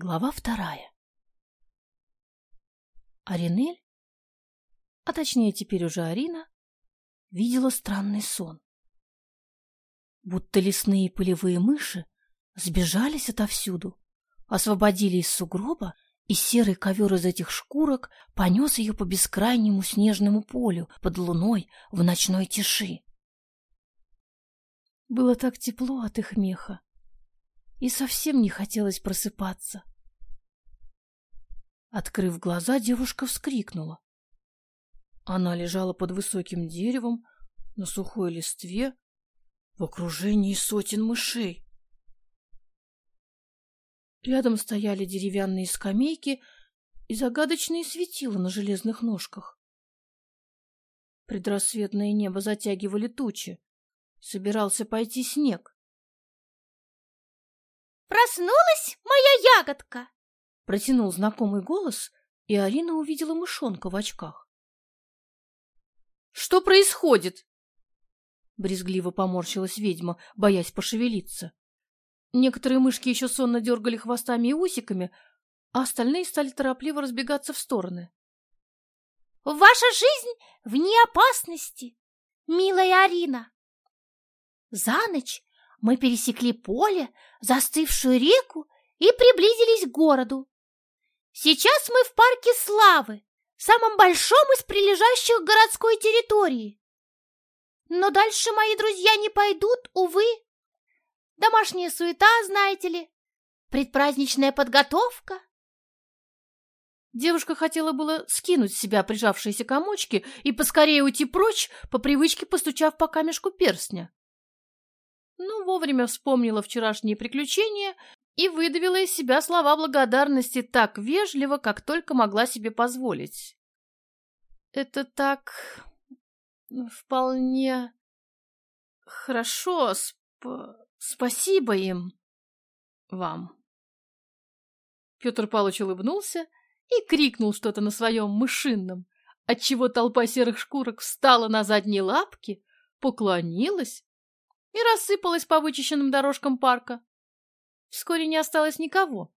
Глава вторая. Аринель, а точнее теперь уже Арина, видела странный сон. Будто лесные полевые мыши сбежались отовсюду, освободили из сугроба, и серый ковер из этих шкурок понес ее по бескрайнему снежному полю под луной в ночной тиши. Было так тепло от их меха, и совсем не хотелось просыпаться. Открыв глаза, девушка вскрикнула. Она лежала под высоким деревом на сухой листве в окружении сотен мышей. Рядом стояли деревянные скамейки и загадочные светила на железных ножках. Предрассветное небо затягивали тучи. Собирался пойти снег. «Проснулась моя ягодка!» Протянул знакомый голос, и Арина увидела мышонка в очках. «Что происходит?» Брезгливо поморщилась ведьма, боясь пошевелиться. Некоторые мышки еще сонно дергали хвостами и усиками, а остальные стали торопливо разбегаться в стороны. «Ваша жизнь вне опасности, милая Арина! За ночь мы пересекли поле, застывшую реку и приблизились к городу. Сейчас мы в парке Славы, самом большом из прилежащих городской территории. Но дальше мои друзья не пойдут, увы. Домашняя суета, знаете ли, предпраздничная подготовка. Девушка хотела было скинуть с себя прижавшиеся комочки и поскорее уйти прочь, по привычке постучав по камешку перстня но вовремя вспомнила вчерашние приключения и выдавила из себя слова благодарности так вежливо, как только могла себе позволить. «Это так... вполне... хорошо, сп... спасибо им... вам». Петр Павлович улыбнулся и крикнул что-то на своем мышинном, отчего толпа серых шкурок встала на задние лапки, поклонилась и рассыпалась по вычищенным дорожкам парка. Вскоре не осталось никого,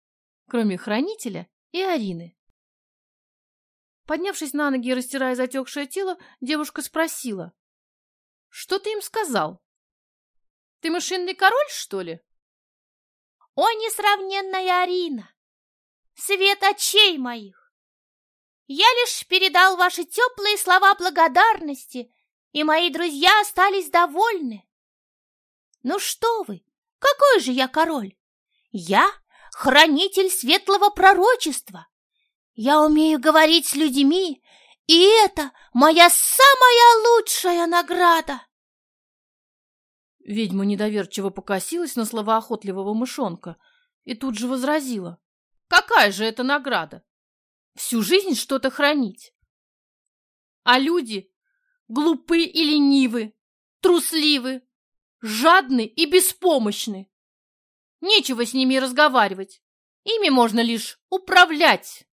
кроме хранителя и Арины. Поднявшись на ноги и растирая затекшее тело, девушка спросила. — Что ты им сказал? Ты мышиный король, что ли? — О, несравненная Арина! Свет очей моих! Я лишь передал ваши теплые слова благодарности, и мои друзья остались довольны. Ну что вы, какой же я король? Я хранитель светлого пророчества. Я умею говорить с людьми, и это моя самая лучшая награда. Ведьма недоверчиво покосилась на слова охотливого мышонка и тут же возразила. Какая же это награда? Всю жизнь что-то хранить. А люди глупы и ленивы, трусливы, жадны и беспомощны. Нечего с ними разговаривать. Ими можно лишь управлять.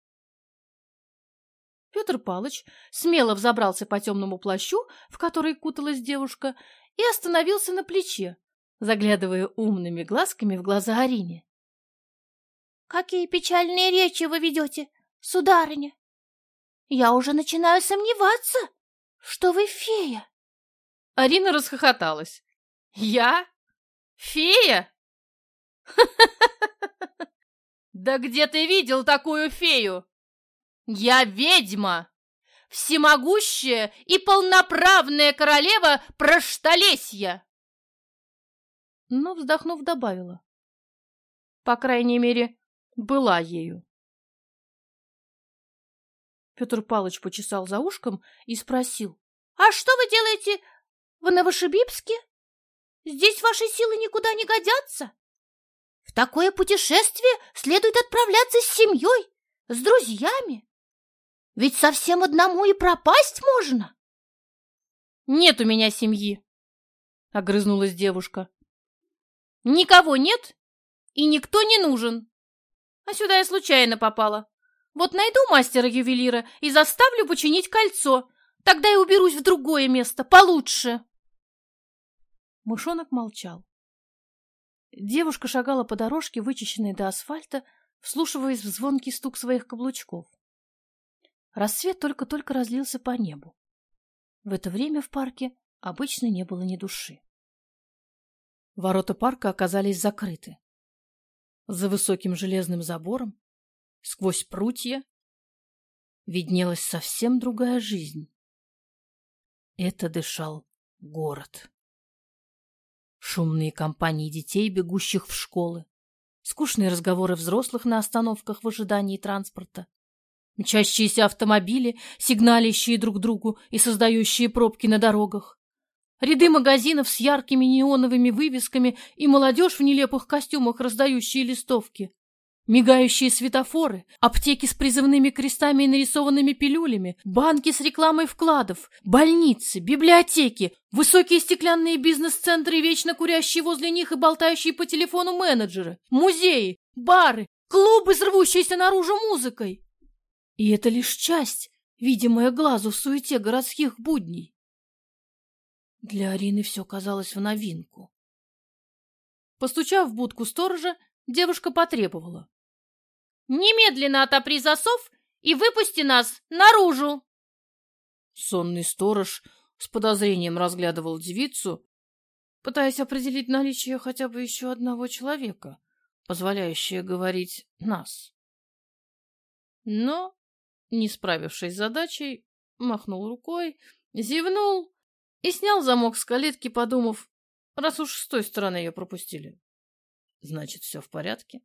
Петр Палыч смело взобрался по темному плащу, в который куталась девушка, и остановился на плече, заглядывая умными глазками в глаза Арине. — Какие печальные речи вы ведете, сударыня! Я уже начинаю сомневаться, что вы фея. Арина расхохоталась. Я? Фея? Да где ты видел такую фею? Я ведьма, всемогущая и полноправная королева Проштолесья. Но, вздохнув, добавила. По крайней мере, была ею. Петр Палыч почесал за ушком и спросил. — А что вы делаете в Новошибибске? Здесь ваши силы никуда не годятся. В такое путешествие следует отправляться с семьей, с друзьями. Ведь совсем одному и пропасть можно. Нет у меня семьи, — огрызнулась девушка. Никого нет и никто не нужен. А сюда я случайно попала. Вот найду мастера-ювелира и заставлю починить кольцо. Тогда я уберусь в другое место, получше. Мышонок молчал. Девушка шагала по дорожке, вычищенной до асфальта, вслушиваясь в звонкий стук своих каблучков. Рассвет только-только разлился по небу. В это время в парке обычно не было ни души. Ворота парка оказались закрыты. За высоким железным забором, сквозь прутья, виднелась совсем другая жизнь. Это дышал город. Шумные компании детей, бегущих в школы, скучные разговоры взрослых на остановках в ожидании транспорта, мчащиеся автомобили, сигналящие друг другу и создающие пробки на дорогах, ряды магазинов с яркими неоновыми вывесками и молодежь в нелепых костюмах, раздающие листовки. Мигающие светофоры, аптеки с призывными крестами и нарисованными пилюлями, банки с рекламой вкладов, больницы, библиотеки, высокие стеклянные бизнес-центры, вечно курящие возле них и болтающие по телефону менеджеры, музеи, бары, клубы, рвущиеся наружу музыкой. И это лишь часть, видимая глазу в суете городских будней. Для Арины все казалось в новинку. Постучав в будку сторожа, девушка потребовала. Немедленно отопри засов и выпусти нас наружу!» Сонный сторож с подозрением разглядывал девицу, пытаясь определить наличие хотя бы еще одного человека, позволяющего говорить «нас». Но, не справившись с задачей, махнул рукой, зевнул и снял замок с калитки, подумав, раз уж с той стороны ее пропустили. Значит, все в порядке.